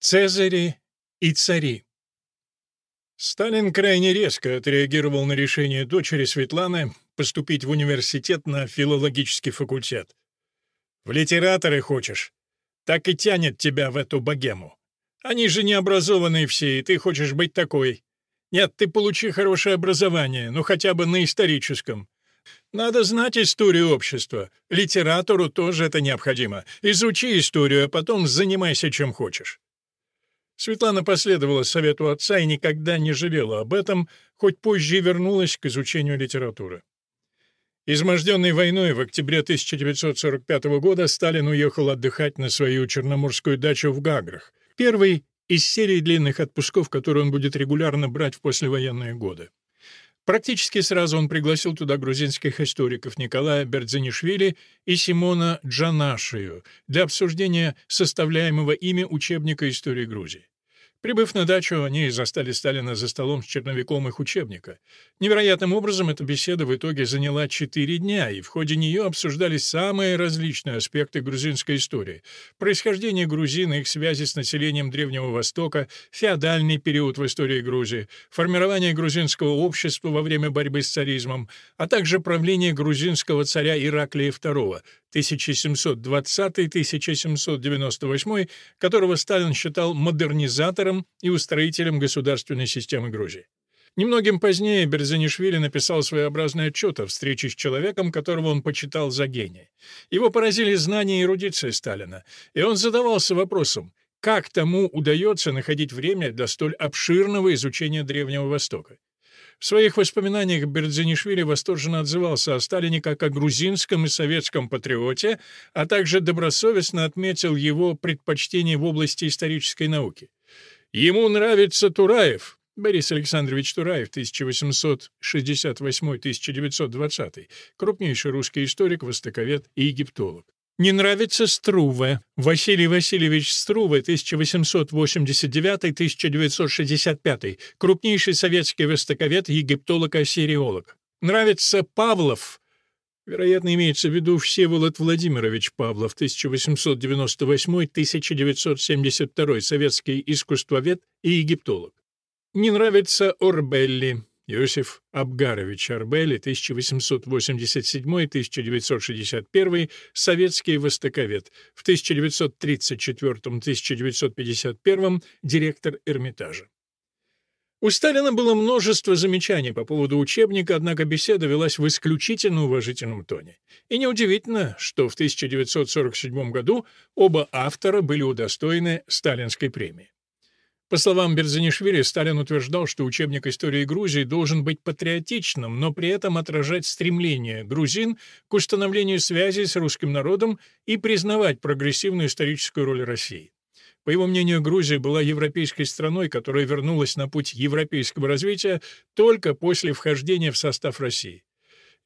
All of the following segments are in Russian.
Цезари и цари Сталин крайне резко отреагировал на решение дочери Светланы поступить в университет на филологический факультет. «В литераторы хочешь? Так и тянет тебя в эту богему. Они же необразованные все, и ты хочешь быть такой. Нет, ты получи хорошее образование, ну хотя бы на историческом. Надо знать историю общества. Литературу тоже это необходимо. Изучи историю, а потом занимайся чем хочешь. Светлана последовала совету отца и никогда не жалела об этом, хоть позже и вернулась к изучению литературы. Изможденный войной в октябре 1945 года Сталин уехал отдыхать на свою черноморскую дачу в Гаграх, первый из серии длинных отпусков, которые он будет регулярно брать в послевоенные годы. Практически сразу он пригласил туда грузинских историков Николая Бердзинишвили и Симона Джанашию для обсуждения составляемого ими учебника истории Грузии. Прибыв на дачу, они застали Сталина за столом с черновиком их учебника. Невероятным образом эта беседа в итоге заняла четыре дня, и в ходе нее обсуждались самые различные аспекты грузинской истории. Происхождение грузин их связи с населением Древнего Востока, феодальный период в истории Грузии, формирование грузинского общества во время борьбы с царизмом, а также правление грузинского царя Ираклия II, 1720-1798, которого Сталин считал модернизатором и устроителем государственной системы Грузии. Немногим позднее Берзанишвили написал своеобразный отчет о встрече с человеком, которого он почитал за гения. Его поразили знания и эрудиция Сталина, и он задавался вопросом, как тому удается находить время для столь обширного изучения Древнего Востока. В своих воспоминаниях Бердзинишвили восторженно отзывался о Сталине как о грузинском и советском патриоте, а также добросовестно отметил его предпочтение в области исторической науки. «Ему нравится Тураев», Борис Александрович Тураев, 1868-1920, крупнейший русский историк, востоковед и египтолог. Не нравится Струве. Василий Васильевич Струве, 1889-1965, крупнейший советский востоковед, египтолог ассириолог. Нравится Павлов. Вероятно, имеется в виду Всеволод Владимирович Павлов, 1898-1972, советский искусствовед и египтолог. Не нравится Орбелли. Иосиф Абгарович Арбели, 1887-1961, советский востоковед, в 1934-1951 директор Эрмитажа. У Сталина было множество замечаний по поводу учебника, однако беседа велась в исключительно уважительном тоне. И неудивительно, что в 1947 году оба автора были удостоены сталинской премии. По словам Берзанишвили, Сталин утверждал, что учебник истории Грузии должен быть патриотичным, но при этом отражать стремление грузин к установлению связи с русским народом и признавать прогрессивную историческую роль России. По его мнению, Грузия была европейской страной, которая вернулась на путь европейского развития только после вхождения в состав России.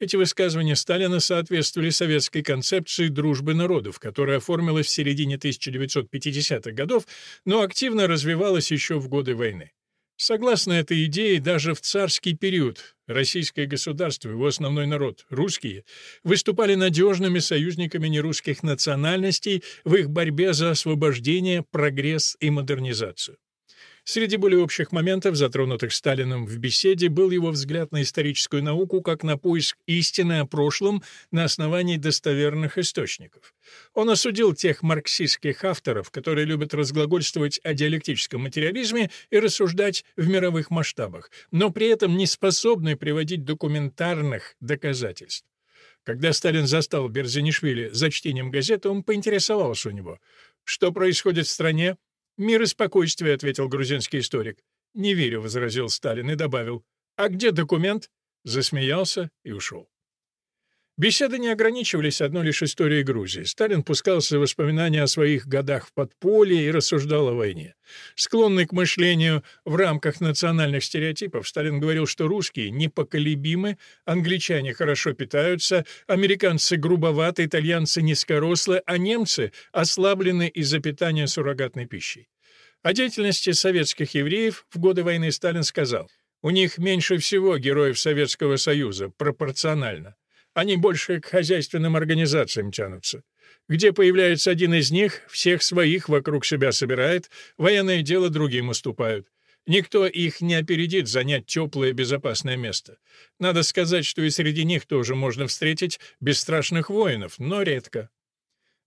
Эти высказывания Сталина соответствовали советской концепции дружбы народов, которая оформилась в середине 1950-х годов, но активно развивалась еще в годы войны. Согласно этой идее, даже в царский период российское государство его основной народ, русские, выступали надежными союзниками нерусских национальностей в их борьбе за освобождение, прогресс и модернизацию. Среди более общих моментов, затронутых Сталиным в беседе, был его взгляд на историческую науку как на поиск истины о прошлом на основании достоверных источников. Он осудил тех марксистских авторов, которые любят разглагольствовать о диалектическом материализме и рассуждать в мировых масштабах, но при этом не способны приводить документарных доказательств. Когда Сталин застал Берзинишвили за чтением газеты, он поинтересовался у него, что происходит в стране, «Мир и спокойствие», — ответил грузинский историк. «Не верю», — возразил Сталин и добавил. «А где документ?» Засмеялся и ушел. Беседы не ограничивались одной лишь историей Грузии. Сталин пускался в воспоминания о своих годах в подполье и рассуждал о войне. Склонный к мышлению в рамках национальных стереотипов, Сталин говорил, что русские непоколебимы, англичане хорошо питаются, американцы грубоваты, итальянцы низкорослы, а немцы ослаблены из-за питания суррогатной пищей. О деятельности советских евреев в годы войны Сталин сказал, «У них меньше всего героев Советского Союза, пропорционально. Они больше к хозяйственным организациям тянутся. Где появляется один из них, всех своих вокруг себя собирает, военное дело другим уступают. Никто их не опередит занять теплое безопасное место. Надо сказать, что и среди них тоже можно встретить бесстрашных воинов, но редко.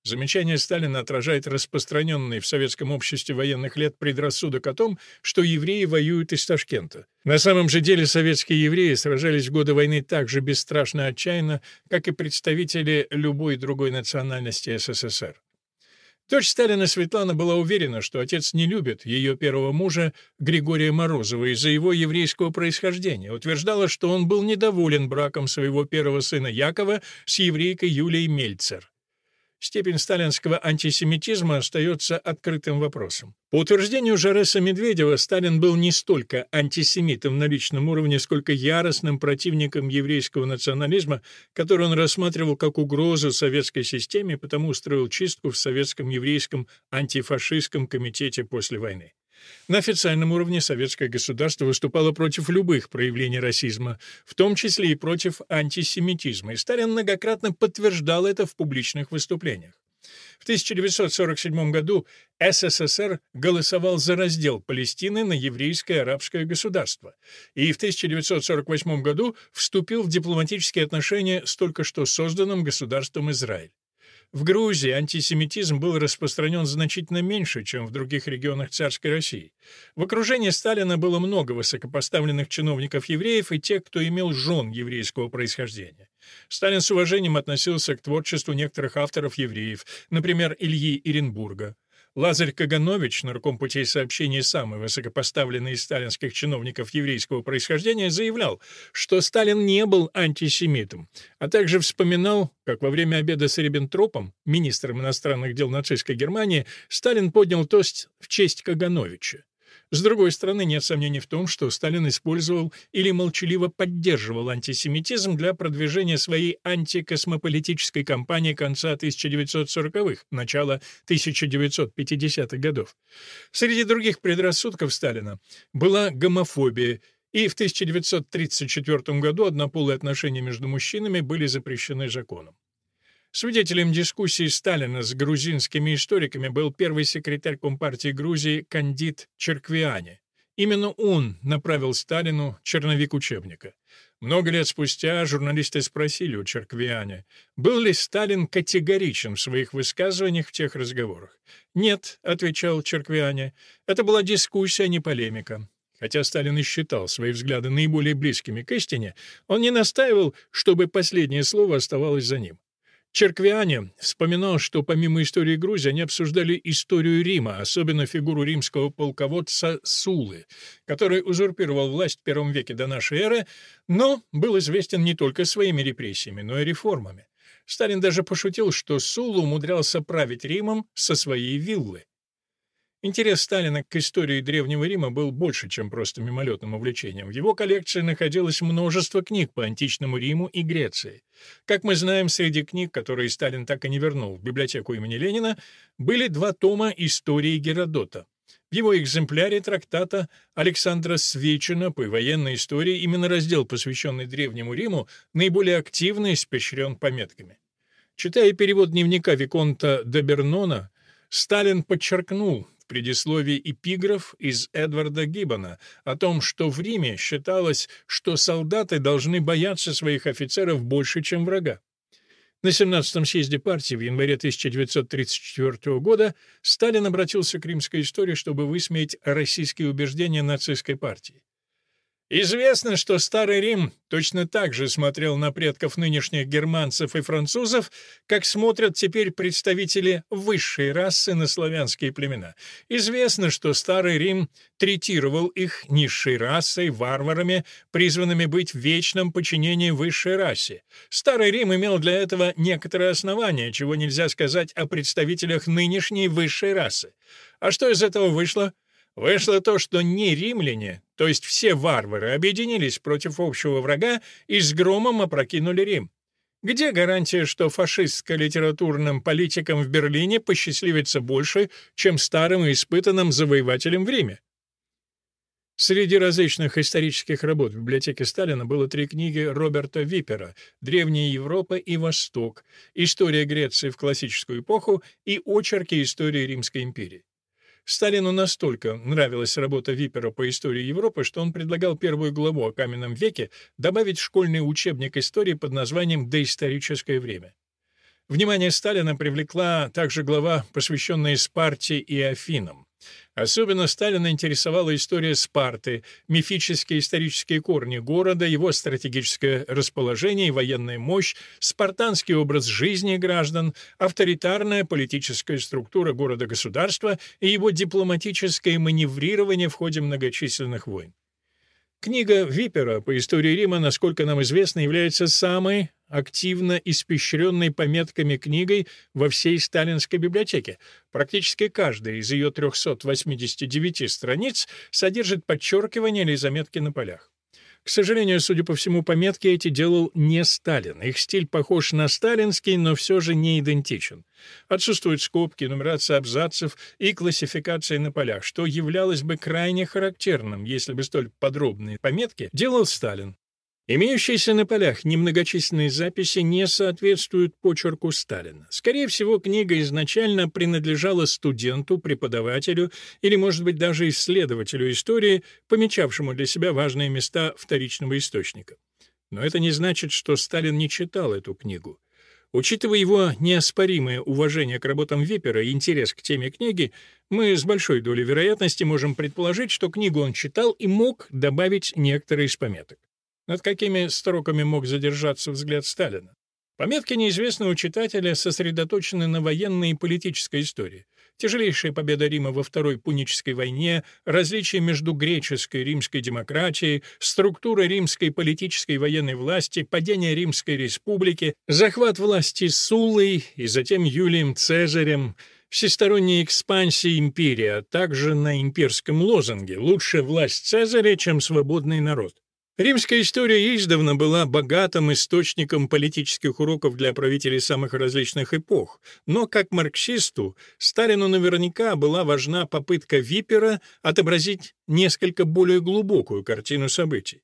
Замечание Сталина отражает распространенный в советском обществе военных лет предрассудок о том, что евреи воюют из Ташкента. На самом же деле советские евреи сражались в годы войны так же бесстрашно и отчаянно, как и представители любой другой национальности СССР. Дочь Сталина Светлана была уверена, что отец не любит ее первого мужа Григория Морозова из-за его еврейского происхождения, утверждала, что он был недоволен браком своего первого сына Якова с еврейкой Юлией Мельцер. Степень сталинского антисемитизма остается открытым вопросом. По утверждению Жареса Медведева, Сталин был не столько антисемитом на личном уровне, сколько яростным противником еврейского национализма, который он рассматривал как угрозу советской системе, потому устроил чистку в советском еврейском антифашистском комитете после войны. На официальном уровне советское государство выступало против любых проявлений расизма, в том числе и против антисемитизма, и Сталин многократно подтверждал это в публичных выступлениях. В 1947 году СССР голосовал за раздел Палестины на еврейское арабское государство, и в 1948 году вступил в дипломатические отношения с только что созданным государством Израиль. В Грузии антисемитизм был распространен значительно меньше, чем в других регионах царской России. В окружении Сталина было много высокопоставленных чиновников-евреев и тех, кто имел жен еврейского происхождения. Сталин с уважением относился к творчеству некоторых авторов-евреев, например, Ильи Иренбурга. Лазарь Каганович, нарком путей сообщения самый высокопоставленный из сталинских чиновников еврейского происхождения, заявлял, что Сталин не был антисемитом, а также вспоминал, как во время обеда с Риббентропом, министром иностранных дел нацистской Германии, Сталин поднял тост в честь Кагановича. С другой стороны, нет сомнений в том, что Сталин использовал или молчаливо поддерживал антисемитизм для продвижения своей антикосмополитической кампании конца 1940-х, начала 1950-х годов. Среди других предрассудков Сталина была гомофобия, и в 1934 году однополые отношения между мужчинами были запрещены законом. Свидетелем дискуссии Сталина с грузинскими историками был первый секретарь Компартии Грузии Кандид Черквиани. Именно он направил Сталину черновик учебника. Много лет спустя журналисты спросили у Черквиани, был ли Сталин категоричен в своих высказываниях в тех разговорах. «Нет», — отвечал Черквиани, — «это была дискуссия, а не полемика». Хотя Сталин и считал свои взгляды наиболее близкими к истине, он не настаивал, чтобы последнее слово оставалось за ним. Черквиане вспоминал, что помимо истории Грузии они обсуждали историю Рима, особенно фигуру римского полководца Сулы, который узурпировал власть в первом веке до нашей эры, но был известен не только своими репрессиями, но и реформами. Сталин даже пошутил, что Сула умудрялся править Римом со своей виллы. Интерес Сталина к истории Древнего Рима был больше, чем просто мимолетным увлечением. В его коллекции находилось множество книг по античному Риму и Греции. Как мы знаем, среди книг, которые Сталин так и не вернул в библиотеку имени Ленина, были два тома истории Геродота. В его экземпляре трактата Александра Свечина по военной истории именно раздел, посвященный Древнему Риму, наиболее активно испещрен пометками. Читая перевод дневника Виконта Дебернона, Сталин подчеркнул, в предисловии эпиграф из Эдварда Гиббона о том, что в Риме считалось, что солдаты должны бояться своих офицеров больше, чем врага. На 17-м съезде партии в январе 1934 года Сталин обратился к римской истории, чтобы высмеять российские убеждения нацистской партии. Известно, что Старый Рим точно так же смотрел на предков нынешних германцев и французов, как смотрят теперь представители высшей расы на славянские племена. Известно, что Старый Рим третировал их низшей расой, варварами, призванными быть в вечном подчинении высшей расе. Старый Рим имел для этого некоторые основания, чего нельзя сказать о представителях нынешней высшей расы. А что из этого вышло? Вышло то, что не римляне, то есть все варвары, объединились против общего врага и с громом опрокинули Рим. Где гарантия, что фашистско-литературным политикам в Берлине посчастливится больше, чем старым и испытанным завоевателям в Риме? Среди различных исторических работ в библиотеке Сталина было три книги Роберта Випера «Древняя Европа и Восток», «История Греции в классическую эпоху» и «Очерки истории Римской империи». Сталину настолько нравилась работа Випера по истории Европы, что он предлагал первую главу о каменном веке добавить в школьный учебник истории под названием «Доисторическое время». Внимание Сталина привлекла также глава, посвященная Спарте и Афинам. Особенно Сталина интересовала история Спарты, мифические исторические корни города, его стратегическое расположение и военная мощь, спартанский образ жизни граждан, авторитарная политическая структура города-государства и его дипломатическое маневрирование в ходе многочисленных войн. Книга Випера по истории Рима, насколько нам известно, является самой активно испещренной пометками книгой во всей сталинской библиотеке. Практически каждая из ее 389 страниц содержит подчеркивания или заметки на полях. К сожалению, судя по всему, пометки эти делал не Сталин. Их стиль похож на сталинский, но все же не идентичен. Отсутствуют скобки, нумерация абзацев и классификация на полях, что являлось бы крайне характерным, если бы столь подробные пометки делал Сталин. Имеющиеся на полях немногочисленные записи не соответствуют почерку Сталина. Скорее всего, книга изначально принадлежала студенту, преподавателю или, может быть, даже исследователю истории, помечавшему для себя важные места вторичного источника. Но это не значит, что Сталин не читал эту книгу. Учитывая его неоспоримое уважение к работам Випера и интерес к теме книги, мы с большой долей вероятности можем предположить, что книгу он читал и мог добавить некоторые из пометок. Над какими строками мог задержаться взгляд Сталина? Пометки неизвестного читателя сосредоточены на военной и политической истории. Тяжелейшая победа Рима во Второй Пунической войне, различия между греческой и римской демократией, структура римской политической и военной власти, падение Римской республики, захват власти Суллой и затем Юлием Цезарем, всесторонняя экспансия империи, а также на имперском лозунге «Лучше власть Цезаря, чем свободный народ». Римская история издавна была богатым источником политических уроков для правителей самых различных эпох, но как марксисту Сталину наверняка была важна попытка Випера отобразить несколько более глубокую картину событий.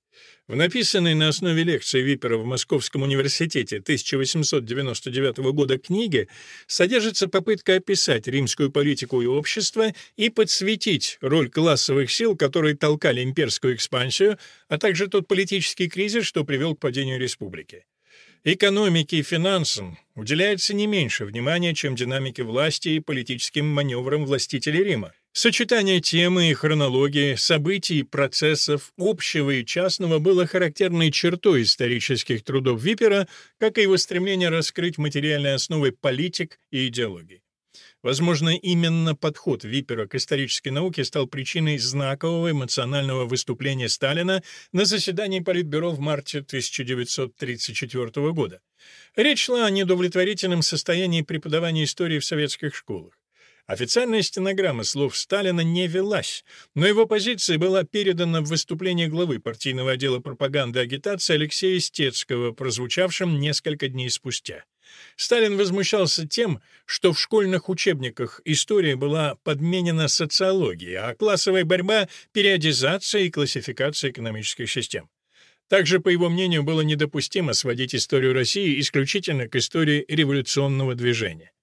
В написанной на основе лекции Випера в Московском университете 1899 года книге содержится попытка описать римскую политику и общество и подсветить роль классовых сил, которые толкали имперскую экспансию, а также тот политический кризис, что привел к падению республики. Экономике и финансам уделяется не меньше внимания, чем динамике власти и политическим маневрам властителей Рима. Сочетание темы и хронологии, событий, процессов, общего и частного было характерной чертой исторических трудов Випера, как и его стремление раскрыть материальные основы политик и идеологии. Возможно, именно подход Випера к исторической науке стал причиной знакового эмоционального выступления Сталина на заседании Политбюро в марте 1934 года. Речь шла о недовлетворительном состоянии преподавания истории в советских школах. Официальная стенограмма слов Сталина не велась, но его позиция была передана в выступлении главы партийного отдела пропаганды и агитации Алексея Стецкого, прозвучавшем несколько дней спустя. Сталин возмущался тем, что в школьных учебниках история была подменена социологией, а классовая борьба — периодизация и классификация экономических систем. Также, по его мнению, было недопустимо сводить историю России исключительно к истории революционного движения.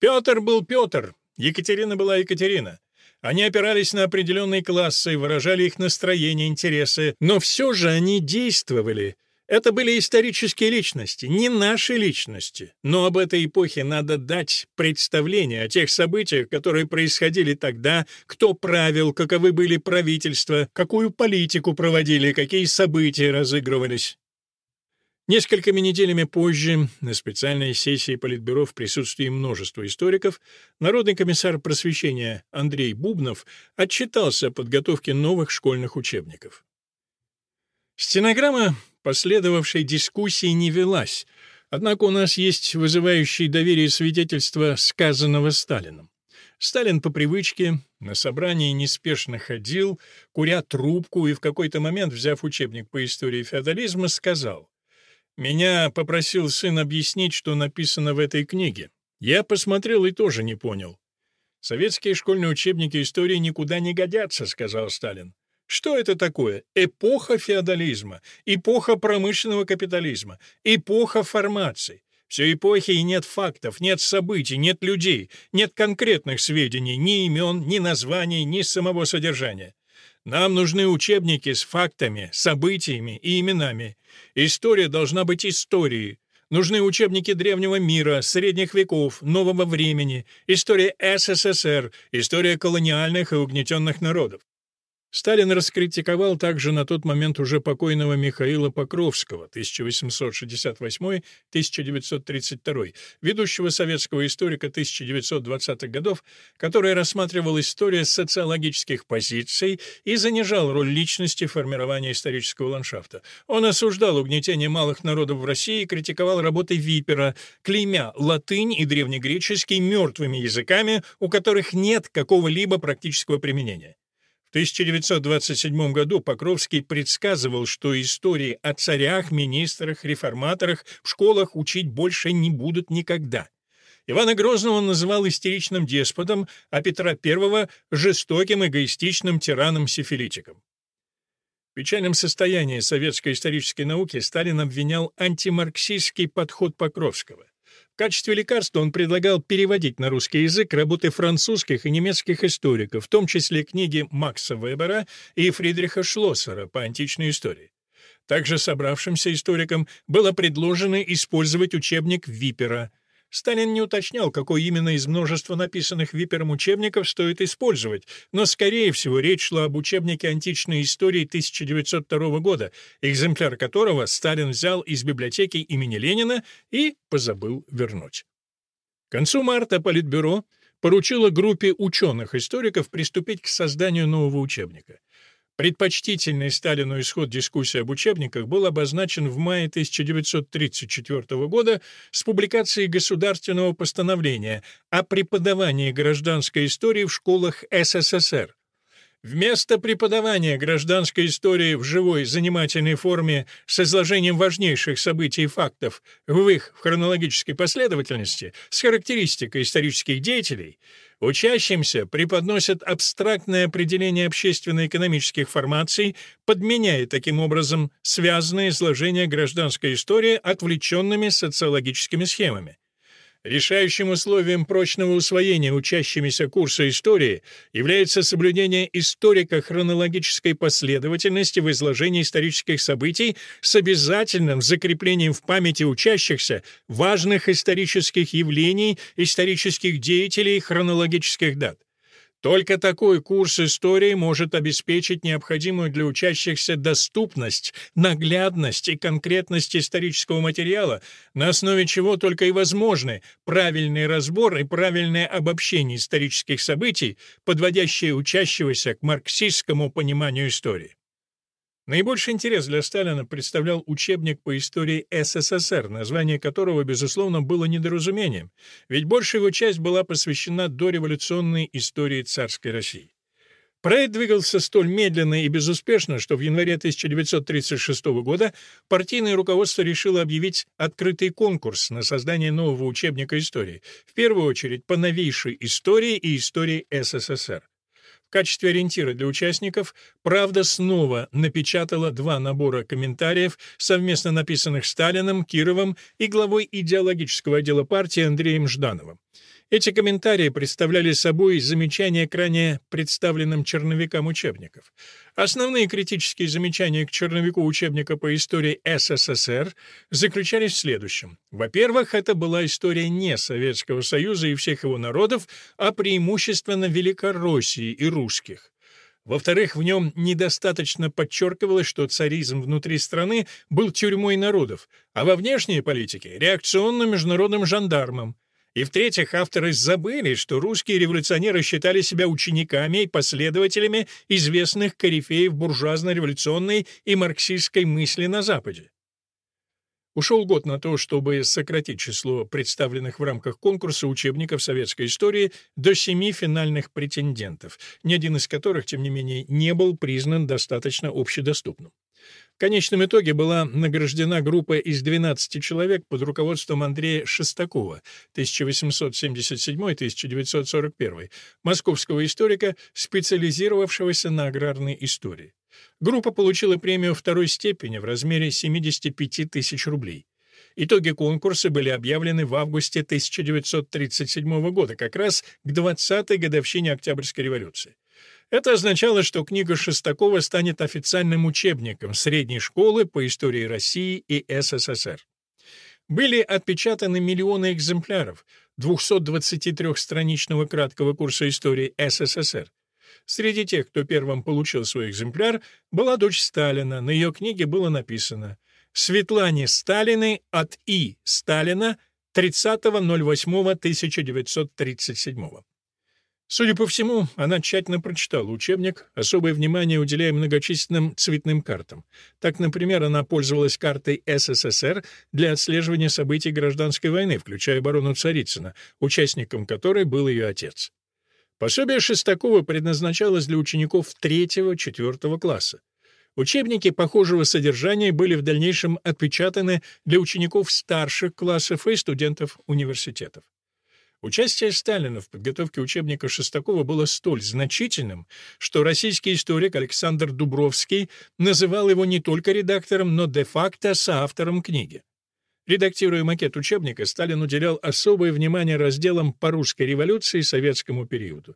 Петр был Петр, Екатерина была Екатерина. Они опирались на определенные классы, выражали их настроение, интересы, но все же они действовали — это были исторические личности, не наши личности. Но об этой эпохе надо дать представление о тех событиях, которые происходили тогда, кто правил, каковы были правительства, какую политику проводили, какие события разыгрывались. Несколькими неделями позже, на специальной сессии Политбюро в присутствии множества историков, Народный комиссар просвещения Андрей Бубнов отчитался о подготовке новых школьных учебников. Стенограмма последовавшей дискуссии не велась, однако у нас есть вызывающие доверие свидетельства сказанного Сталином. Сталин по привычке на собрании неспешно ходил, куря трубку, и в какой-то момент, взяв учебник по истории феодализма, сказал, «Меня попросил сын объяснить, что написано в этой книге. Я посмотрел и тоже не понял». «Советские школьные учебники истории никуда не годятся», — сказал Сталин. Что это такое? Эпоха феодализма, эпоха промышленного капитализма, эпоха формаций. Все эпохи и нет фактов, нет событий, нет людей, нет конкретных сведений, ни имен, ни названий, ни самого содержания. Нам нужны учебники с фактами, событиями и именами. История должна быть историей. Нужны учебники древнего мира, средних веков, нового времени, история СССР, история колониальных и угнетенных народов. Сталин раскритиковал также на тот момент уже покойного Михаила Покровского 1868-1932, ведущего советского историка 1920-х годов, который рассматривал историю с социологических позиций и занижал роль личности в формировании исторического ландшафта. Он осуждал угнетение малых народов в России и критиковал работы Випера, клеймя латынь и древнегреческий мертвыми языками, у которых нет какого-либо практического применения. В 1927 году Покровский предсказывал, что истории о царях, министрах, реформаторах в школах учить больше не будут никогда. Ивана Грозного называл истеричным деспотом, а Петра I — жестоким, эгоистичным тираном-сифилитиком. В печальном состоянии советской исторической науки Сталин обвинял антимарксистский подход Покровского. Качестве лекарства он предлагал переводить на русский язык работы французских и немецких историков, в том числе книги Макса Вебера и Фридриха Шлоссера по античной истории. Также собравшимся историкам было предложено использовать учебник Випера – Сталин не уточнял, какой именно из множества написанных Випером учебников стоит использовать, но, скорее всего, речь шла об учебнике античной истории 1902 года, экземпляр которого Сталин взял из библиотеки имени Ленина и позабыл вернуть. К концу марта Политбюро поручило группе ученых-историков приступить к созданию нового учебника. Предпочтительный Сталину исход дискуссии об учебниках был обозначен в мае 1934 года с публикацией государственного постановления о преподавании гражданской истории в школах СССР. Вместо преподавания гражданской истории в живой занимательной форме с изложением важнейших событий и фактов в их хронологической последовательности с характеристикой исторических деятелей, учащимся преподносят абстрактное определение общественно-экономических формаций, подменяя таким образом связанное изложение гражданской истории отвлеченными социологическими схемами. Решающим условием прочного усвоения учащимися курса истории является соблюдение историко-хронологической последовательности в изложении исторических событий с обязательным закреплением в памяти учащихся важных исторических явлений, исторических деятелей, хронологических дат. Только такой курс истории может обеспечить необходимую для учащихся доступность, наглядность и конкретность исторического материала, на основе чего только и возможны правильный разбор и правильное обобщение исторических событий, подводящие учащегося к марксистскому пониманию истории. Наибольший интерес для Сталина представлял учебник по истории СССР, название которого, безусловно, было недоразумением, ведь большая его часть была посвящена дореволюционной истории царской России. Проект двигался столь медленно и безуспешно, что в январе 1936 года партийное руководство решило объявить открытый конкурс на создание нового учебника истории, в первую очередь по новейшей истории и истории СССР. В качестве ориентира для участников «Правда» снова напечатала два набора комментариев, совместно написанных Сталиным, Кировым и главой идеологического отдела партии Андреем Ждановым. Эти комментарии представляли собой замечания к ранее представленным черновикам учебников. Основные критические замечания к черновику учебника по истории СССР заключались в следующем. Во-первых, это была история не Советского Союза и всех его народов, а преимущественно Великороссии и русских. Во-вторых, в нем недостаточно подчеркивалось, что царизм внутри страны был тюрьмой народов, а во внешней политике — реакционным международным жандармом. И в-третьих, авторы забыли, что русские революционеры считали себя учениками и последователями известных корифеев буржуазно-революционной и марксистской мысли на Западе. Ушел год на то, чтобы сократить число представленных в рамках конкурса учебников советской истории до семи финальных претендентов, ни один из которых, тем не менее, не был признан достаточно общедоступным. В конечном итоге была награждена группа из 12 человек под руководством Андрея Шестакова 1877-1941, московского историка, специализировавшегося на аграрной истории. Группа получила премию второй степени в размере 75 тысяч рублей. Итоги конкурса были объявлены в августе 1937 года, как раз к 20-й годовщине Октябрьской революции. Это означало, что книга Шестакова станет официальным учебником средней школы по истории России и СССР. Были отпечатаны миллионы экземпляров 223-страничного краткого курса истории СССР. Среди тех, кто первым получил свой экземпляр, была дочь Сталина. На ее книге было написано «Светлане Сталиной от И. Сталина 30.08.1937». Судя по всему, она тщательно прочитала учебник, особое внимание уделяя многочисленным цветным картам. Так, например, она пользовалась картой СССР для отслеживания событий гражданской войны, включая оборону Царицына, участником которой был ее отец. Пособие Шестакова предназначалось для учеников 3-4 класса. Учебники похожего содержания были в дальнейшем отпечатаны для учеников старших классов и студентов университетов. Участие Сталина в подготовке учебника Шестакова было столь значительным, что российский историк Александр Дубровский называл его не только редактором, но де-факто соавтором книги. Редактируя макет учебника, Сталин уделял особое внимание разделам по русской революции и советскому периоду.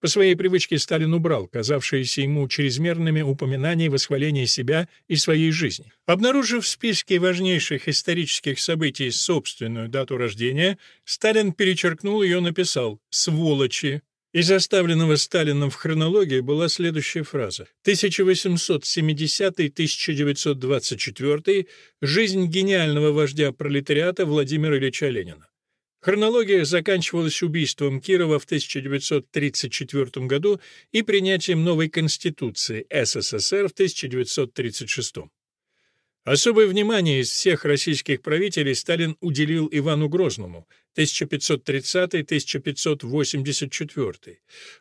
По своей привычке Сталин убрал казавшиеся ему чрезмерными упоминания и восхваления себя и своей жизни. Обнаружив в списке важнейших исторических событий собственную дату рождения, Сталин перечеркнул ее и написал «сволочи». Из оставленного Сталином в хронологии была следующая фраза. 1870-1924 «Жизнь гениального вождя пролетариата Владимира Ильича Ленина». Хронология заканчивалась убийством Кирова в 1934 году и принятием новой Конституции СССР в 1936. Особое внимание из всех российских правителей Сталин уделил Ивану Грозному 1530-1584.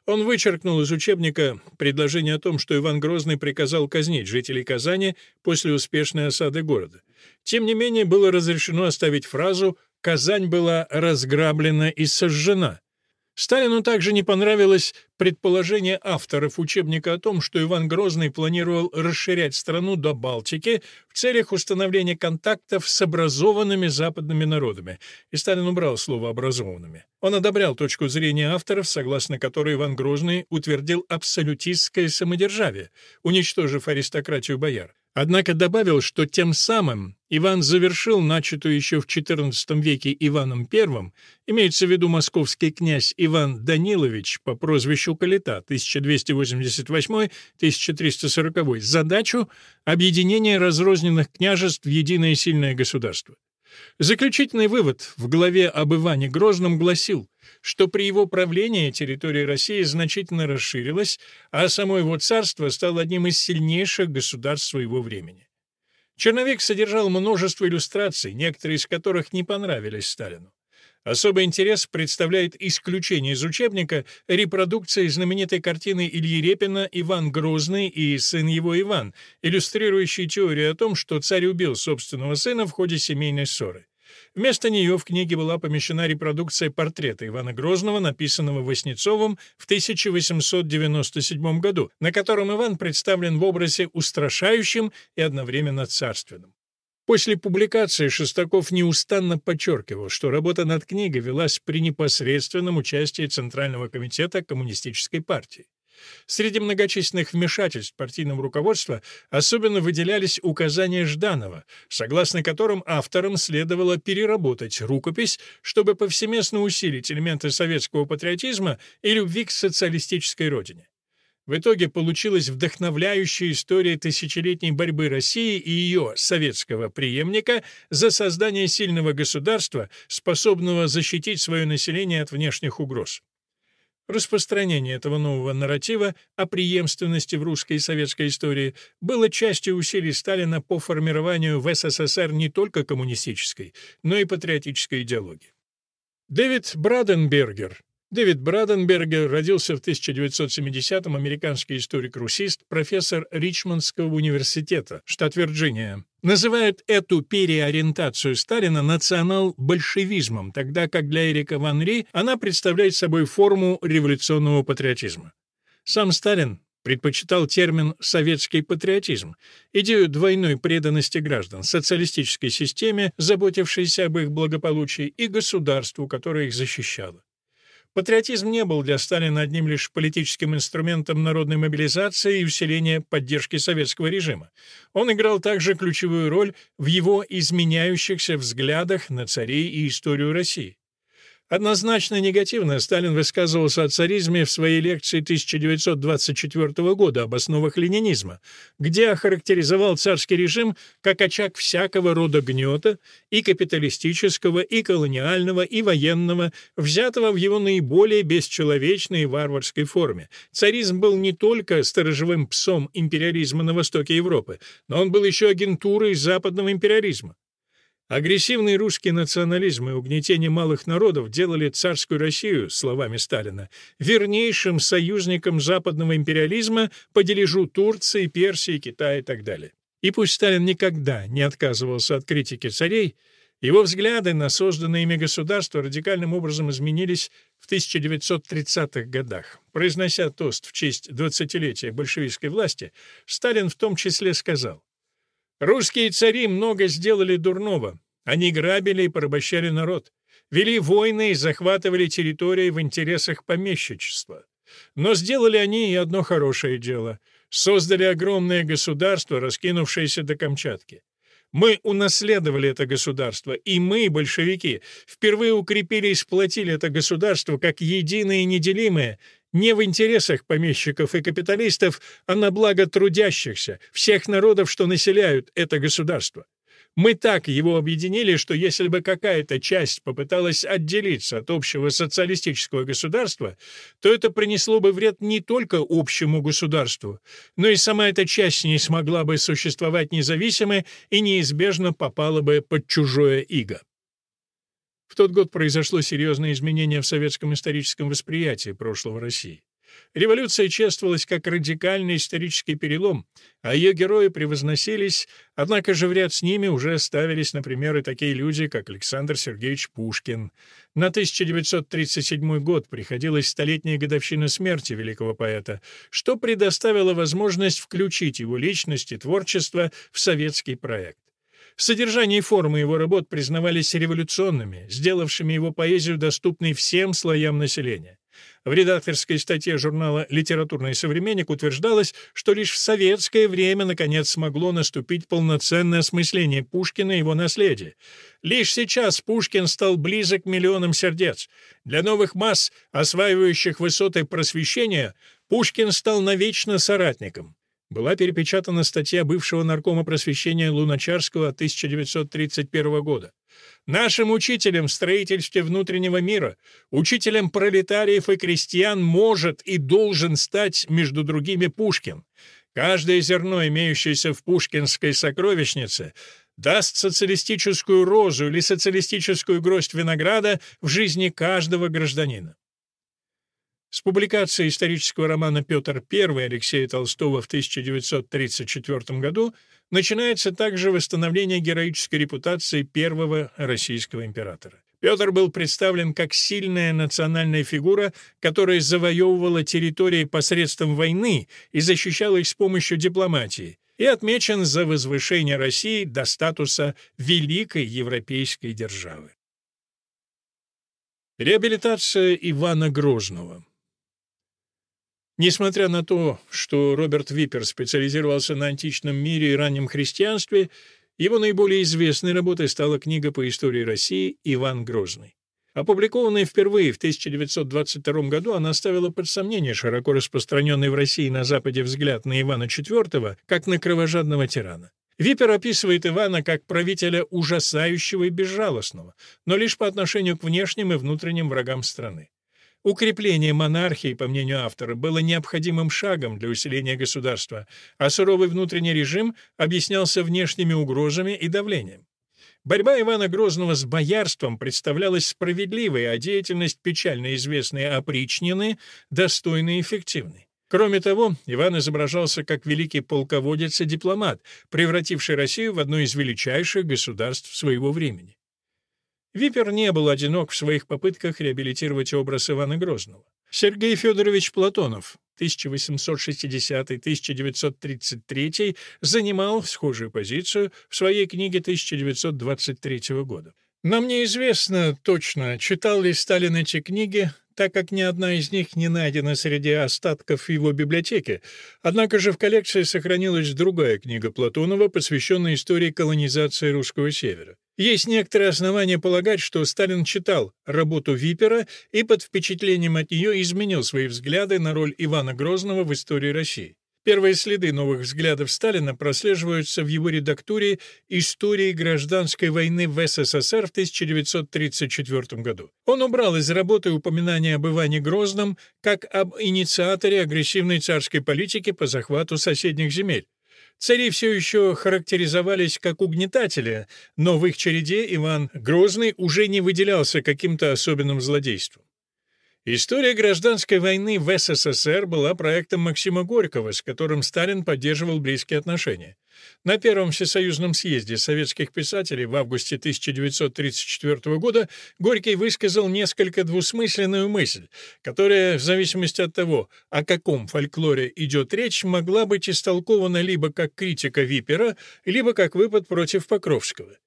Он вычеркнул из учебника предложение о том, что Иван Грозный приказал казнить жителей Казани после успешной осады города. Тем не менее, было разрешено оставить фразу «Казань была разграблена и сожжена», Сталину также не понравилось предположение авторов учебника о том, что Иван Грозный планировал расширять страну до Балтики в целях установления контактов с образованными западными народами, и Сталин убрал слово «образованными». Он одобрял точку зрения авторов, согласно которой Иван Грозный утвердил абсолютистское самодержавие, уничтожив аристократию бояр. Однако добавил, что тем самым Иван завершил начатую еще в XIV веке Иваном I, имеется в виду московский князь Иван Данилович по прозвищу Калита 1288-1340, задачу объединения разрозненных княжеств в единое сильное государство. Заключительный вывод в главе об Иване Грозном гласил, что при его правлении территория России значительно расширилась, а само его царство стало одним из сильнейших государств своего времени. Черновик содержал множество иллюстраций, некоторые из которых не понравились Сталину. Особый интерес представляет исключение из учебника репродукции знаменитой картины Ильи Репина «Иван Грозный и сын его Иван», иллюстрирующей теорию о том, что царь убил собственного сына в ходе семейной ссоры. Вместо нее в книге была помещена репродукция портрета Ивана Грозного, написанного Васнецовым в 1897 году, на котором Иван представлен в образе устрашающим и одновременно царственным. После публикации Шестаков неустанно подчеркивал, что работа над книгой велась при непосредственном участии Центрального комитета Коммунистической партии. Среди многочисленных вмешательств партийного руководства особенно выделялись указания Жданова, согласно которым авторам следовало переработать рукопись, чтобы повсеместно усилить элементы советского патриотизма и любви к социалистической родине. В итоге получилась вдохновляющая история тысячелетней борьбы России и ее советского преемника за создание сильного государства, способного защитить свое население от внешних угроз. Распространение этого нового нарратива о преемственности в русской и советской истории было частью усилий Сталина по формированию в СССР не только коммунистической, но и патриотической идеологии. Дэвид Браденбергер Дэвид Браденбергер родился в 1970-м, американский историк-русист, профессор Ричмондского университета, штат Вирджиния. Называют эту переориентацию Сталина национал-большевизмом, тогда как для Эрика Ван Ри она представляет собой форму революционного патриотизма. Сам Сталин предпочитал термин «советский патриотизм», идею двойной преданности граждан, социалистической системе, заботившейся об их благополучии, и государству, которое их защищало. Патриотизм не был для Сталина одним лишь политическим инструментом народной мобилизации и усиления поддержки советского режима. Он играл также ключевую роль в его изменяющихся взглядах на царей и историю России. Однозначно негативно Сталин высказывался о царизме в своей лекции 1924 года об основах ленинизма, где охарактеризовал царский режим как очаг всякого рода гнета, и капиталистического, и колониального, и военного, взятого в его наиболее бесчеловечной и варварской форме. Царизм был не только сторожевым псом империализма на востоке Европы, но он был еще агентурой западного империализма. Агрессивный русский национализм и угнетение малых народов делали царскую Россию, словами Сталина, вернейшим союзником западного империализма по дележу Турции, Персии, Китая и так далее. И пусть Сталин никогда не отказывался от критики царей, его взгляды на созданное ими государство радикальным образом изменились в 1930-х годах. Произнося тост в честь 20-летия большевистской власти, Сталин в том числе сказал Русские цари много сделали дурного. Они грабили и порабощали народ, вели войны и захватывали территории в интересах помещичества. Но сделали они и одно хорошее дело — создали огромное государство, раскинувшееся до Камчатки. Мы унаследовали это государство, и мы, большевики, впервые укрепили и сплотили это государство как единое и неделимое, не в интересах помещиков и капиталистов, а на благо трудящихся, всех народов, что населяют это государство. Мы так его объединили, что если бы какая-то часть попыталась отделиться от общего социалистического государства, то это принесло бы вред не только общему государству, но и сама эта часть не смогла бы существовать независимо и неизбежно попала бы под чужое иго. В тот год произошло серьезное изменение в советском историческом восприятии прошлого России. Революция чествовалась как радикальный исторический перелом, а ее герои превозносились, однако же в ряд с ними уже ставились, например, и такие люди, как Александр Сергеевич Пушкин. На 1937 год приходилась столетняя годовщина смерти великого поэта, что предоставило возможность включить его личность и творчество в советский проект. Содержание и формы его работ признавались революционными, сделавшими его поэзию доступной всем слоям населения. В редакторской статье журнала «Литературный современник» утверждалось, что лишь в советское время наконец смогло наступить полноценное осмысление Пушкина и его наследия. Лишь сейчас Пушкин стал близок миллионам сердец. Для новых масс, осваивающих высоты просвещения, Пушкин стал навечно соратником была перепечатана статья бывшего наркома просвещения Луначарского 1931 года. «Нашим учителем в строительстве внутреннего мира, учителем пролетариев и крестьян может и должен стать, между другими, Пушкин. Каждое зерно, имеющееся в пушкинской сокровищнице, даст социалистическую розу или социалистическую гроздь винограда в жизни каждого гражданина. С публикацией исторического романа «Петр I» Алексея Толстого в 1934 году начинается также восстановление героической репутации первого российского императора. Петр был представлен как сильная национальная фигура, которая завоевывала территории посредством войны и защищала их с помощью дипломатии, и отмечен за возвышение России до статуса великой европейской державы. Реабилитация Ивана Грозного Несмотря на то, что Роберт Виппер специализировался на античном мире и раннем христианстве, его наиболее известной работой стала книга по истории России «Иван Грозный». Опубликованная впервые в 1922 году, она ставила под сомнение широко распространенный в России на Западе взгляд на Ивана IV как на кровожадного тирана. Випер описывает Ивана как правителя ужасающего и безжалостного, но лишь по отношению к внешним и внутренним врагам страны. Укрепление монархии, по мнению автора, было необходимым шагом для усиления государства, а суровый внутренний режим объяснялся внешними угрозами и давлением. Борьба Ивана Грозного с боярством представлялась справедливой, а деятельность печально известной опричнины достойной и эффективной. Кроме того, Иван изображался как великий полководец и дипломат, превративший Россию в одно из величайших государств своего времени. Випер не был одинок в своих попытках реабилитировать образ Ивана Грозного. Сергей Федорович Платонов, 1860-1933 занимал схожую позицию в своей книге 1923 года. Нам неизвестно точно, читал ли Сталин эти книги, так как ни одна из них не найдена среди остатков его библиотеки. Однако же в коллекции сохранилась другая книга Платонова, посвященная истории колонизации русского севера. Есть некоторые основания полагать, что Сталин читал работу Випера и под впечатлением от нее изменил свои взгляды на роль Ивана Грозного в истории России. Первые следы новых взглядов Сталина прослеживаются в его редактуре «Истории гражданской войны в СССР» в 1934 году. Он убрал из работы упоминание об Иване Грозном как об инициаторе агрессивной царской политики по захвату соседних земель. Цари все еще характеризовались как угнетатели, но в их череде Иван Грозный уже не выделялся каким-то особенным злодейством. История гражданской войны в СССР была проектом Максима Горького, с которым Сталин поддерживал близкие отношения. На Первом Всесоюзном съезде советских писателей в августе 1934 года Горький высказал несколько двусмысленную мысль, которая, в зависимости от того, о каком фольклоре идет речь, могла быть истолкована либо как критика Випера, либо как выпад против Покровского.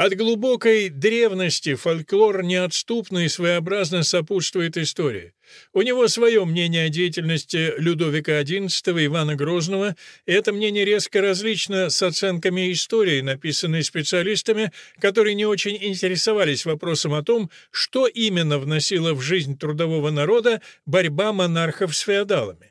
От глубокой древности фольклор неотступно и своеобразно сопутствует истории. У него свое мнение о деятельности Людовика XI, Ивана Грозного, и это мнение резко различно с оценками истории, написанной специалистами, которые не очень интересовались вопросом о том, что именно вносила в жизнь трудового народа борьба монархов с феодалами.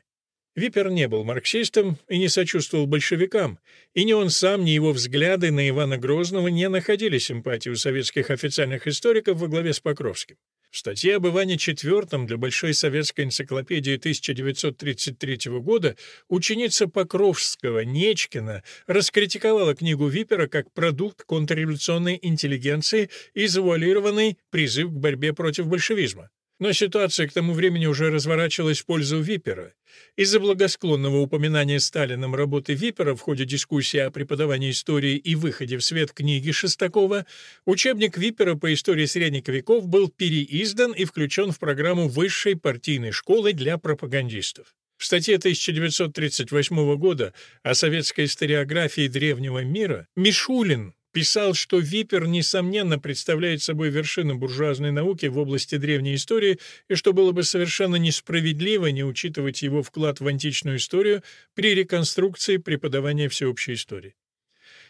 Випер не был марксистом и не сочувствовал большевикам, и ни он сам, ни его взгляды на Ивана Грозного не находили симпатии у советских официальных историков во главе с Покровским. В статье об Иване IV для Большой советской энциклопедии 1933 года ученица Покровского Нечкина раскритиковала книгу Випера как продукт контрреволюционной интеллигенции и завуалированный призыв к борьбе против большевизма. Но ситуация к тому времени уже разворачивалась в пользу Випера. Из-за благосклонного упоминания Сталином работы Випера в ходе дискуссии о преподавании истории и выходе в свет книги Шестакова, учебник Випера по истории средних веков был переиздан и включен в программу высшей партийной школы для пропагандистов. В статье 1938 года о советской историографии древнего мира Мишулин писал, что Випер, несомненно, представляет собой вершину буржуазной науки в области древней истории и что было бы совершенно несправедливо не учитывать его вклад в античную историю при реконструкции преподавания всеобщей истории.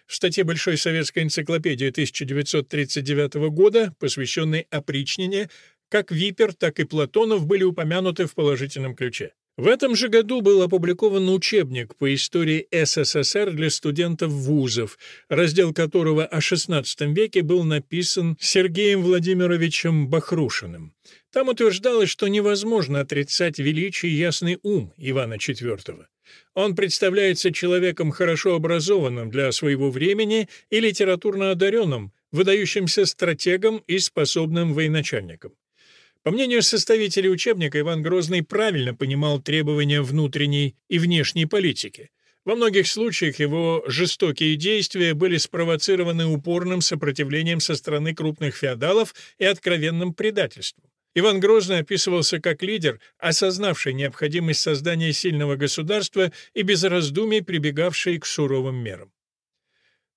В статье Большой советской энциклопедии 1939 года, посвященной опричнине, как Випер, так и Платонов были упомянуты в положительном ключе. В этом же году был опубликован учебник по истории СССР для студентов вузов, раздел которого о XVI веке был написан Сергеем Владимировичем Бахрушиным. Там утверждалось, что невозможно отрицать величие ясный ум Ивана IV. Он представляется человеком хорошо образованным для своего времени и литературно одаренным, выдающимся стратегом и способным военачальником. По мнению составителей учебника, Иван Грозный правильно понимал требования внутренней и внешней политики. Во многих случаях его жестокие действия были спровоцированы упорным сопротивлением со стороны крупных феодалов и откровенным предательством. Иван Грозный описывался как лидер, осознавший необходимость создания сильного государства и без раздумий прибегавший к суровым мерам.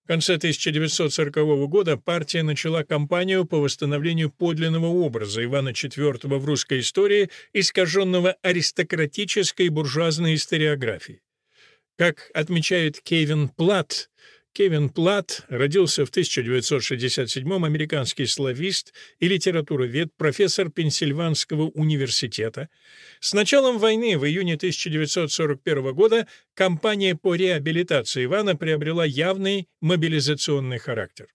В конце 1940 года партия начала кампанию по восстановлению подлинного образа Ивана IV в русской истории, искаженного аристократической буржуазной историографией. Как отмечает Кевин Платт, Кевин Плат родился в 1967-м, американский славист и литературовед, профессор Пенсильванского университета. С началом войны в июне 1941 года кампания по реабилитации Ивана приобрела явный мобилизационный характер.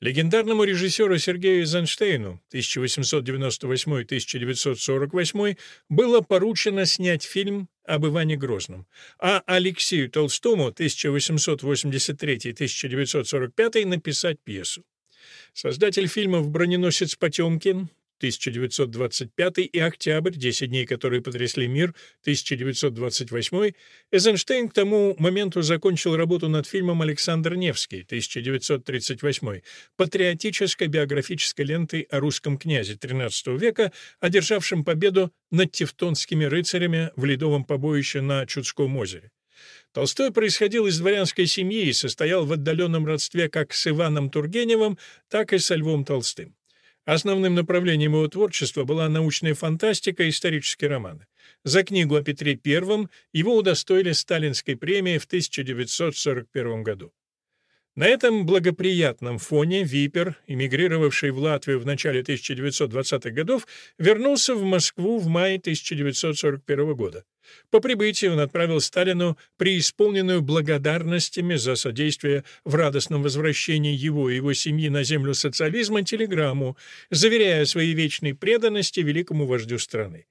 Легендарному режиссеру Сергею Эйзенштейну 1898-1948 было поручено снять фильм об Иване Грозном, а Алексею Толстому 1883-1945 написать пьесу. Создатель фильмов «Броненосец Потемкин» 1925 и «Октябрь», 10 дней, которые потрясли мир, 1928, Эйзенштейн к тому моменту закончил работу над фильмом «Александр Невский», 1938, патриотической биографической лентой о русском князе XIII века, одержавшем победу над тевтонскими рыцарями в ледовом побоище на Чудском озере. Толстой происходил из дворянской семьи и состоял в отдаленном родстве как с Иваном Тургеневым, так и со Львом Толстым. Основным направлением его творчества была научная фантастика и исторические романы. За книгу о Петре I его удостоили Сталинской премии в 1941 году. На этом благоприятном фоне Випер, эмигрировавший в Латвию в начале 1920-х годов, вернулся в Москву в мае 1941 года. По прибытии он отправил Сталину преисполненную благодарностями за содействие в радостном возвращении его и его семьи на землю социализма телеграмму, заверяя своей вечной преданности великому вождю страны.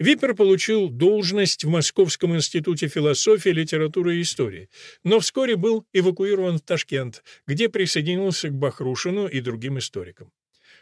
Випер получил должность в Московском институте философии, литературы и истории, но вскоре был эвакуирован в Ташкент, где присоединился к Бахрушину и другим историкам.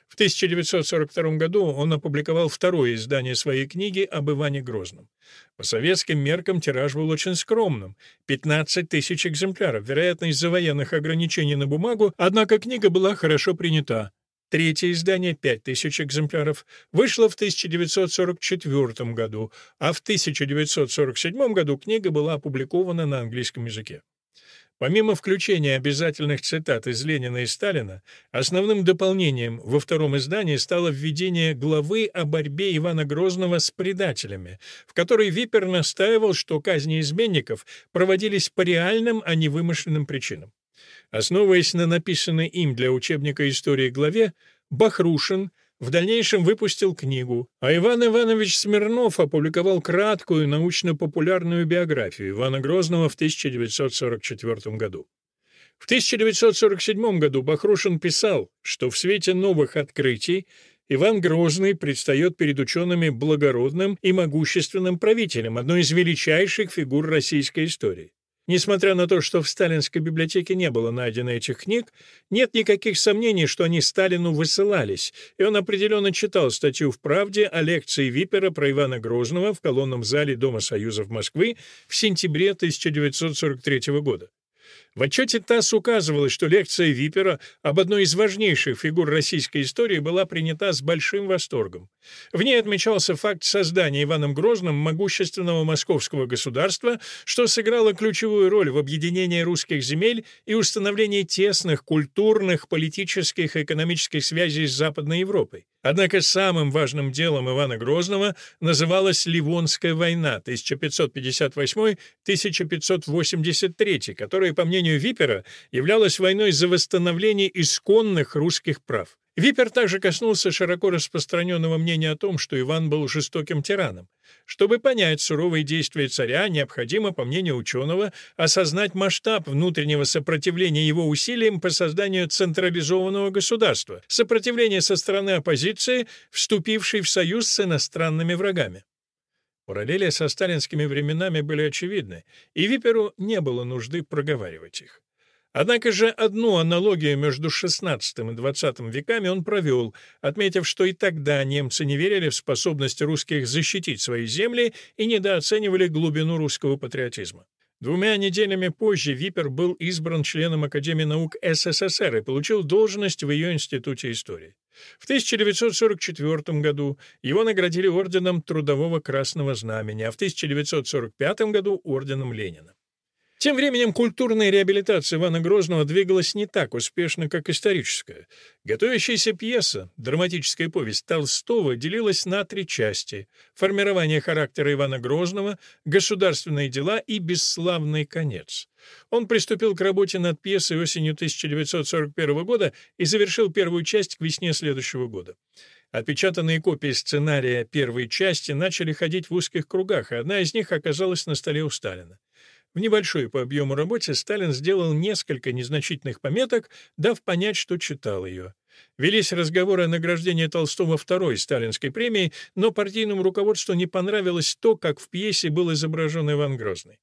В 1942 году он опубликовал второе издание своей книги об Иване Грозном. По советским меркам тираж был очень скромным — 15 тысяч экземпляров, вероятно, из-за военных ограничений на бумагу, однако книга была хорошо принята. Третье издание, 5000 экземпляров, вышло в 1944 году, а в 1947 году книга была опубликована на английском языке. Помимо включения обязательных цитат из Ленина и Сталина, основным дополнением во втором издании стало введение главы о борьбе Ивана Грозного с предателями, в которой Випер настаивал, что казни изменников проводились по реальным, а не вымышленным причинам. Основываясь на написанной им для учебника истории главе, Бахрушин в дальнейшем выпустил книгу, а Иван Иванович Смирнов опубликовал краткую научно-популярную биографию Ивана Грозного в 1944 году. В 1947 году Бахрушин писал, что в свете новых открытий Иван Грозный предстает перед учеными благородным и могущественным правителем, одной из величайших фигур российской истории. Несмотря на то, что в сталинской библиотеке не было найдено этих книг, нет никаких сомнений, что они Сталину высылались, и он определенно читал статью в «Правде» о лекции Випера про Ивана Грозного в колонном зале Дома Союзов Москвы в сентябре 1943 года. В отчете ТАСС указывалось, что лекция Випера об одной из важнейших фигур российской истории была принята с большим восторгом. В ней отмечался факт создания Иваном Грозным могущественного московского государства, что сыграло ключевую роль в объединении русских земель и установлении тесных культурных, политических и экономических связей с Западной Европой. Однако самым важным делом Ивана Грозного называлась Ливонская война 1558-1583, которая, по мнению Випера, являлась войной за восстановление исконных русских прав. Випер также коснулся широко распространенного мнения о том, что Иван был жестоким тираном. Чтобы понять суровые действия царя, необходимо, по мнению ученого, осознать масштаб внутреннего сопротивления его усилиям по созданию централизованного государства, сопротивление со стороны оппозиции, вступившей в союз с иностранными врагами. Параллели со сталинскими временами были очевидны, и Виперу не было нужды проговаривать их. Однако же одну аналогию между XVI и XX веками он провел, отметив, что и тогда немцы не верили в способность русских защитить свои земли и недооценивали глубину русского патриотизма. Двумя неделями позже Випер был избран членом Академии наук СССР и получил должность в ее Институте истории. В 1944 году его наградили орденом Трудового Красного Знамени, а в 1945 году — орденом Ленина. Тем временем культурная реабилитация Ивана Грозного двигалась не так успешно, как историческая. Готовящаяся пьеса, драматическая повесть Толстого, делилась на три части — формирование характера Ивана Грозного, государственные дела и бесславный конец. Он приступил к работе над пьесой осенью 1941 года и завершил первую часть к весне следующего года. Отпечатанные копии сценария первой части начали ходить в узких кругах, и одна из них оказалась на столе у Сталина. В небольшой по объему работе Сталин сделал несколько незначительных пометок, дав понять, что читал ее. Велись разговоры о награждении Толстого второй сталинской премией, но партийному руководству не понравилось то, как в пьесе был изображен Иван Грозный.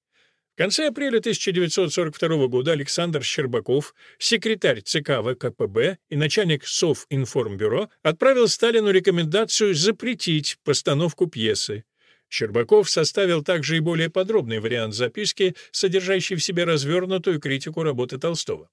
В конце апреля 1942 года Александр Щербаков, секретарь ЦК ВКПБ и начальник Совинформбюро, отправил Сталину рекомендацию запретить постановку пьесы. Щербаков составил также и более подробный вариант записки, содержащий в себе развернутую критику работы Толстого.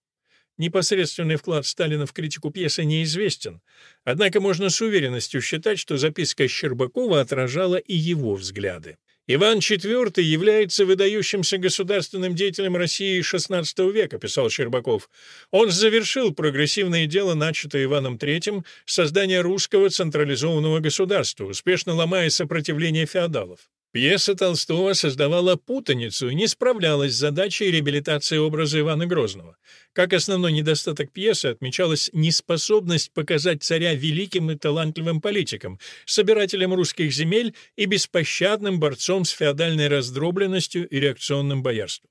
Непосредственный вклад Сталина в критику пьесы неизвестен, однако можно с уверенностью считать, что записка Щербакова отражала и его взгляды. Иван IV является выдающимся государственным деятелем России XVI века, писал Щербаков. Он завершил прогрессивное дело, начатое Иваном III, создание русского централизованного государства, успешно ломая сопротивление феодалов. Пьеса Толстого создавала путаницу и не справлялась с задачей реабилитации образа Ивана Грозного. Как основной недостаток пьесы отмечалась неспособность показать царя великим и талантливым политиком, собирателем русских земель и беспощадным борцом с феодальной раздробленностью и реакционным боярством.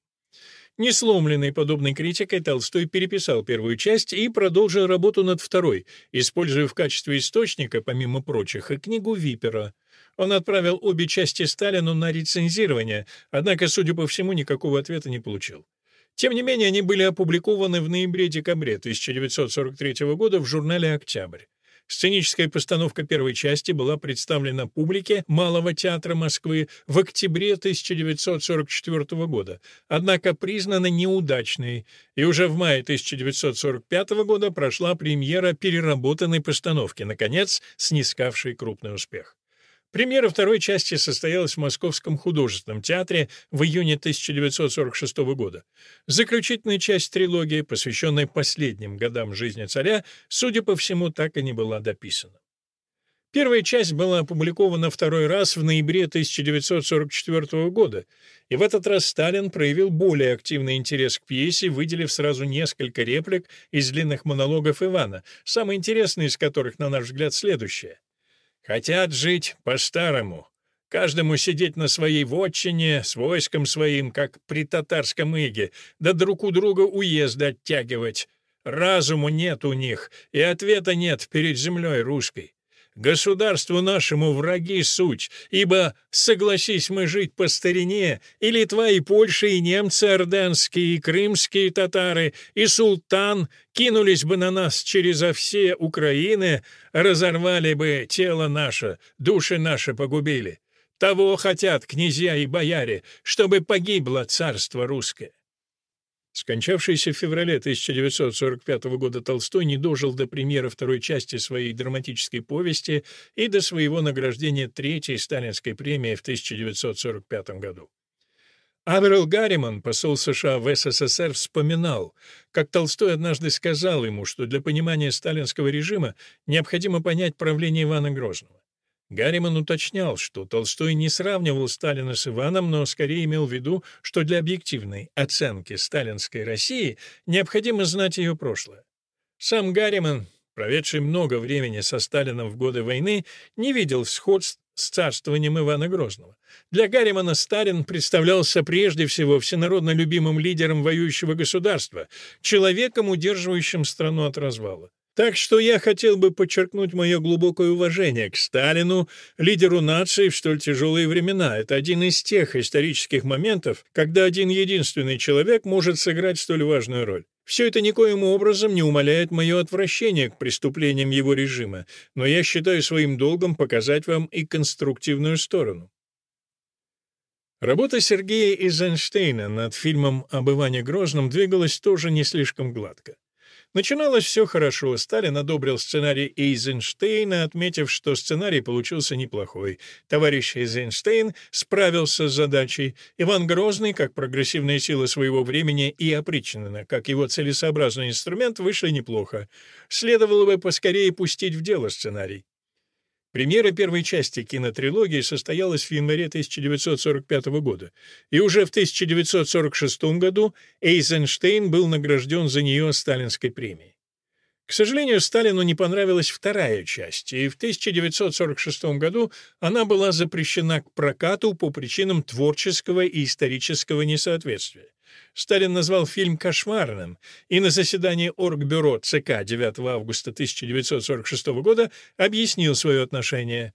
Не сломленный подобной критикой, Толстой переписал первую часть и продолжил работу над второй, используя в качестве источника, помимо прочих, и книгу Випера — он отправил обе части Сталину на рецензирование, однако, судя по всему, никакого ответа не получил. Тем не менее, они были опубликованы в ноябре-декабре 1943 года в журнале «Октябрь». Сценическая постановка первой части была представлена публике Малого театра Москвы в октябре 1944 года, однако признана неудачной, и уже в мае 1945 года прошла премьера переработанной постановки, наконец, снискавшей крупный успех. Премьера второй части состоялась в Московском художественном театре в июне 1946 года. Заключительная часть трилогии, посвященная последним годам жизни царя, судя по всему, так и не была дописана. Первая часть была опубликована второй раз в ноябре 1944 года, и в этот раз Сталин проявил более активный интерес к пьесе, выделив сразу несколько реплик из длинных монологов Ивана, самые интересные из которых, на наш взгляд, следующие. Хотят жить по-старому. Каждому сидеть на своей вотчине, с войском своим, как при татарском иге, да друг у друга уезды оттягивать. Разуму нет у них, и ответа нет перед землей русской. Государству нашему враги суть, ибо, согласись мы жить по старине, и Литва, и Польша, и немцы орденские, и крымские татары, и султан кинулись бы на нас через все Украины, разорвали бы тело наше, души наши погубили. Того хотят князья и бояре, чтобы погибло царство русское. Скончавшийся в феврале 1945 года Толстой не дожил до премьеры второй части своей драматической повести и до своего награждения третьей сталинской премии в 1945 году. Аверил Гарриман, посол США в СССР, вспоминал, как Толстой однажды сказал ему, что для понимания сталинского режима необходимо понять правление Ивана Грозного. Гарриман уточнял, что Толстой не сравнивал Сталина с Иваном, но скорее имел в виду, что для объективной оценки сталинской России необходимо знать ее прошлое. Сам Гарриман, проведший много времени со Сталином в годы войны, не видел сходств с царствованием Ивана Грозного. Для Гарримана Сталин представлялся прежде всего всенародно любимым лидером воюющего государства, человеком, удерживающим страну от развала. Так что я хотел бы подчеркнуть мое глубокое уважение к Сталину, лидеру нации в столь тяжелые времена. Это один из тех исторических моментов, когда один единственный человек может сыграть столь важную роль. Все это никоим образом не умаляет мое отвращение к преступлениям его режима, но я считаю своим долгом показать вам и конструктивную сторону. Работа Сергея Эйзенштейна над фильмом об Иване Грозном двигалась тоже не слишком гладко. Начиналось все хорошо. Сталин одобрил сценарий Эйзенштейна, отметив, что сценарий получился неплохой. Товарищ Эйзенштейн справился с задачей. Иван Грозный, как прогрессивная сила своего времени, и опричнина, как его целесообразный инструмент, вышли неплохо. Следовало бы поскорее пустить в дело сценарий. Премьера первой части кинотрилогии состоялась в январе 1945 года, и уже в 1946 году Эйзенштейн был награжден за нее Сталинской премией. К сожалению, Сталину не понравилась вторая часть, и в 1946 году она была запрещена к прокату по причинам творческого и исторического несоответствия. Сталин назвал фильм «кошмарным», и на заседании Оргбюро ЦК 9 августа 1946 года объяснил свое отношение.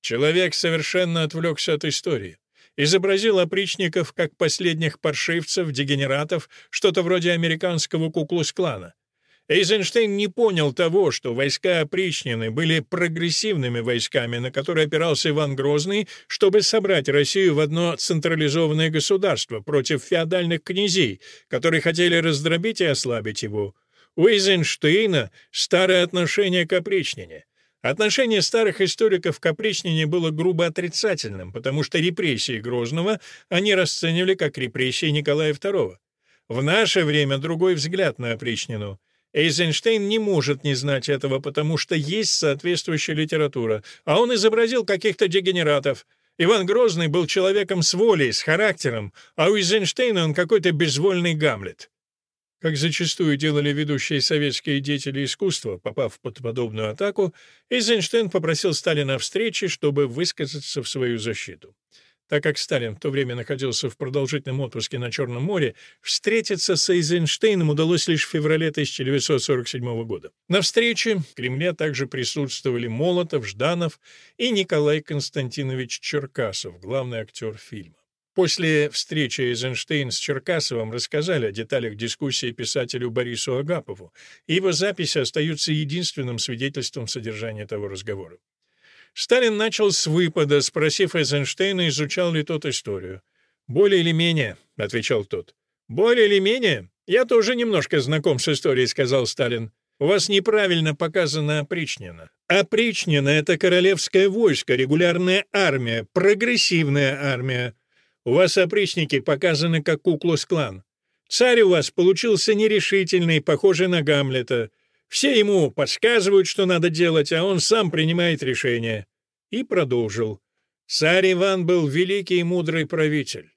«Человек совершенно отвлекся от истории. изобразил опричников как последних паршивцев, дегенератов, что-то вроде американского куклус-клана. Эйзенштейн не понял того, что войска опричнины были прогрессивными войсками, на которые опирался Иван Грозный, чтобы собрать Россию в одно централизованное государство против феодальных князей, которые хотели раздробить и ослабить его. У Эйзенштейна старое отношение к опричнине. Отношение старых историков к опричнине было грубо отрицательным, потому что репрессии Грозного они расценивали как репрессии Николая II. В наше время другой взгляд на опричнину — Эйзенштейн не может не знать этого, потому что есть соответствующая литература, а он изобразил каких-то дегенератов. Иван Грозный был человеком с волей, с характером, а у Эйзенштейна он какой-то безвольный Гамлет. Как зачастую делали ведущие советские деятели искусства, попав под подобную атаку, Эйзенштейн попросил Сталина встречи, чтобы высказаться в свою защиту. Так как Сталин в то время находился в продолжительном отпуске на Черном море, встретиться с Эйзенштейном удалось лишь в феврале 1947 года. На встрече в Кремле также присутствовали Молотов, Жданов и Николай Константинович Черкасов, главный актер фильма. После встречи Эйзенштейн с Черкасовым рассказали о деталях дискуссии писателю Борису Агапову, и его записи остаются единственным свидетельством содержания того разговора. Сталин начал с выпада, спросив Эйзенштейна, изучал ли тот историю. «Более или менее», — отвечал тот. «Более или менее? Я тоже немножко знаком с историей», — сказал Сталин. «У вас неправильно показана опричнина. Опричнина — это королевское войско, регулярная армия, прогрессивная армия. У вас опричники показаны как куклус-клан. Царь у вас получился нерешительный, похожий на Гамлета. Все ему подсказывают, что надо делать, а он сам принимает решение. И продолжил. Царь Иван был великий и мудрый правитель.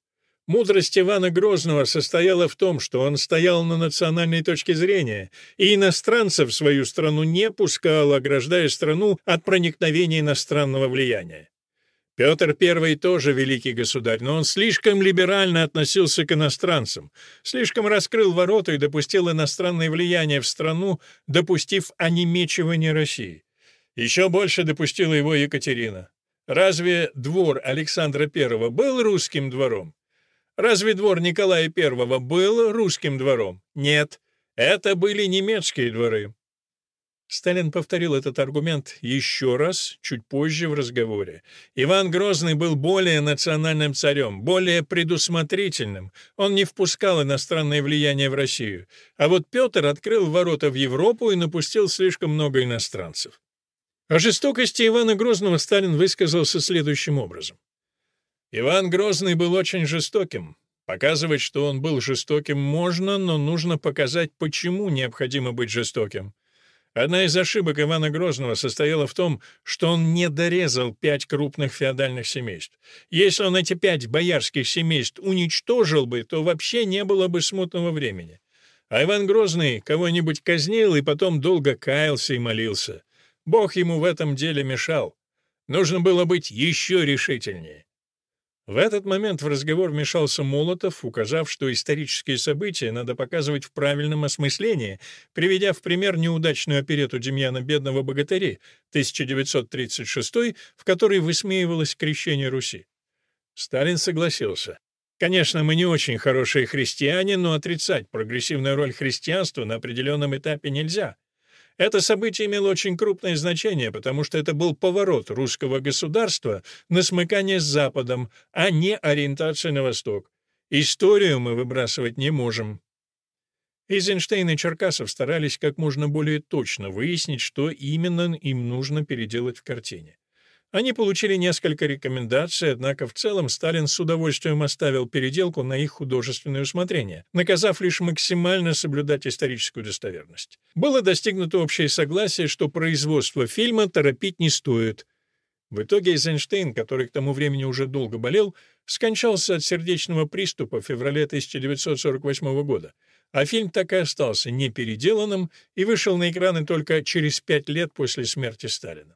Мудрость Ивана Грозного состояла в том, что он стоял на национальной точке зрения и иностранцев в свою страну не пускал, ограждая страну от проникновения иностранного влияния. Петр I тоже великий государь, но он слишком либерально относился к иностранцам, слишком раскрыл ворота и допустил иностранное влияние в страну, допустив онемечивание России. Еще больше допустила его Екатерина. Разве двор Александра I был русским двором? Разве двор Николая I был русским двором? Нет, это были немецкие дворы. Сталин повторил этот аргумент еще раз, чуть позже в разговоре. Иван Грозный был более национальным царем, более предусмотрительным. Он не впускал иностранное влияние в Россию. А вот Петр открыл ворота в Европу и напустил слишком много иностранцев. О жестокости Ивана Грозного Сталин высказался следующим образом. «Иван Грозный был очень жестоким. Показывать, что он был жестоким, можно, но нужно показать, почему необходимо быть жестоким. Одна из ошибок Ивана Грозного состояла в том, что он не дорезал пять крупных феодальных семейств. Если он эти пять боярских семейств уничтожил бы, то вообще не было бы смутного времени. А Иван Грозный кого-нибудь казнил и потом долго каялся и молился. Бог ему в этом деле мешал. Нужно было быть еще решительнее. В этот момент в разговор вмешался Молотов, указав, что исторические события надо показывать в правильном осмыслении, приведя в пример неудачную оперету Демьяна «Бедного богатыри» 1936, в которой высмеивалось крещение Руси. Сталин согласился. Конечно, мы не очень хорошие христиане, но отрицать прогрессивную роль христианства на определенном этапе нельзя. Это событие имело очень крупное значение, потому что это был поворот русского государства на смыкание с Западом, а не ориентация на Восток. Историю мы выбрасывать не можем. Эйзенштейн и Черкасов старались как можно более точно выяснить, что именно им нужно переделать в картине. Они получили несколько рекомендаций, однако в целом Сталин с удовольствием оставил переделку на их художественное усмотрение, наказав лишь максимально соблюдать историческую достоверность. Было достигнуто общее согласие, что производство фильма торопить не стоит. В итоге Эйзенштейн, который к тому времени уже долго болел, скончался от сердечного приступа в феврале 1948 года, а фильм так и остался непеределанным и вышел на экраны только через пять лет после смерти Сталина.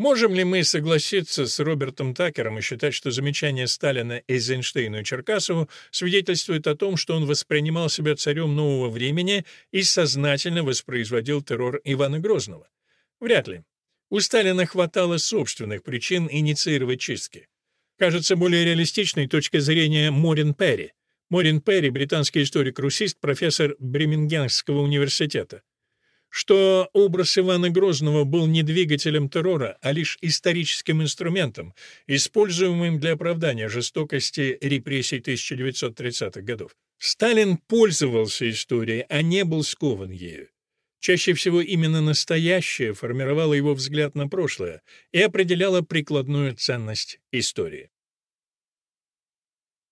Можем ли мы согласиться с Робертом Такером и считать, что замечание Сталина Эйзенштейну и Черкасову свидетельствует о том, что он воспринимал себя царем нового времени и сознательно воспроизводил террор Ивана Грозного? Вряд ли. У Сталина хватало собственных причин инициировать чистки. Кажется более реалистичной точка зрения Морин Перри. Морин Перри, британский историк-русист, профессор Бремингемского университета. Что образ Ивана Грозного был не двигателем террора, а лишь историческим инструментом, используемым для оправдания жестокости репрессий 1930-х годов. Сталин пользовался историей, а не был скован ею. Чаще всего именно настоящее формировало его взгляд на прошлое и определяло прикладную ценность истории.